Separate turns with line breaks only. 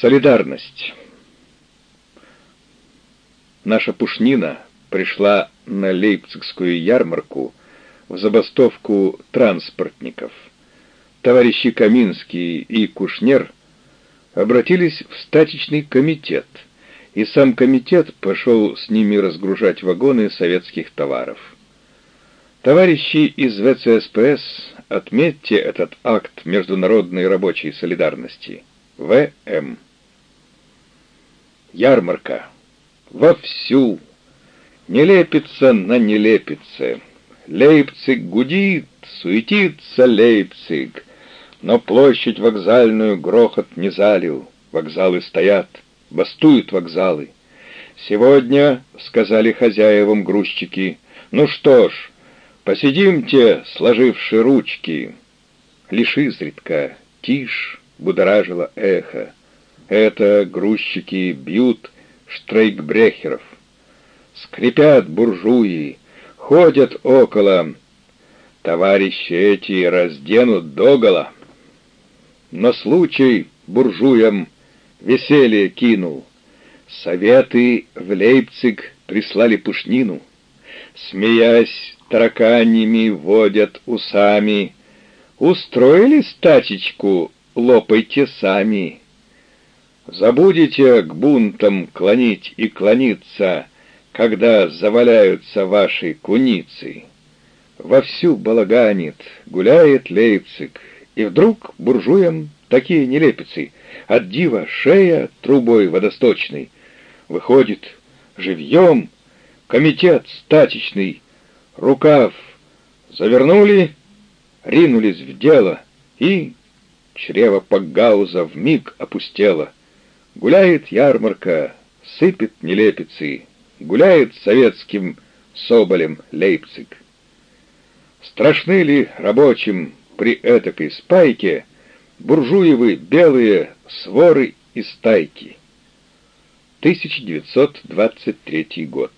Солидарность. Наша пушнина пришла на Лейпцигскую ярмарку в забастовку транспортников. Товарищи Каминский и Кушнер обратились в статичный комитет, и сам комитет пошел с ними разгружать вагоны советских товаров. Товарищи из ВЦСПС, отметьте этот акт международной рабочей солидарности. В.М. Ярмарка. Вовсю. Не лепится на нелепице. Лейпциг гудит, суетится Лейпциг. Но площадь вокзальную грохот не залил. Вокзалы стоят, бастуют вокзалы. «Сегодня», — сказали хозяевам грузчики, — «ну что ж, посидимте, сложивши ручки». Лишь изредка, тишь, будоражило эхо. Это грузчики бьют штрейкбрехеров. Скрипят буржуи, ходят около. Товарищи эти разденут догола. Но случай буржуям веселье кинул. Советы в Лейпциг прислали пушнину. Смеясь, тараканьями водят усами. Устроили стачечку лопайте сами. Забудете к бунтам клонить и клониться, когда заваляются ваши куницы. Вовсю балаганит, гуляет Лейпциг, и вдруг буржуям такие нелепицы, от дива шея трубой водосточной. Выходит, живьем, комитет статичный, рукав завернули, ринулись в дело и Чрево Пакгауза вмиг опустело. Гуляет ярмарка, сыпет нелепицы, Гуляет советским соболем Лейпциг. Страшны ли рабочим при этакой спайке Буржуевы белые своры и стайки? 1923 год.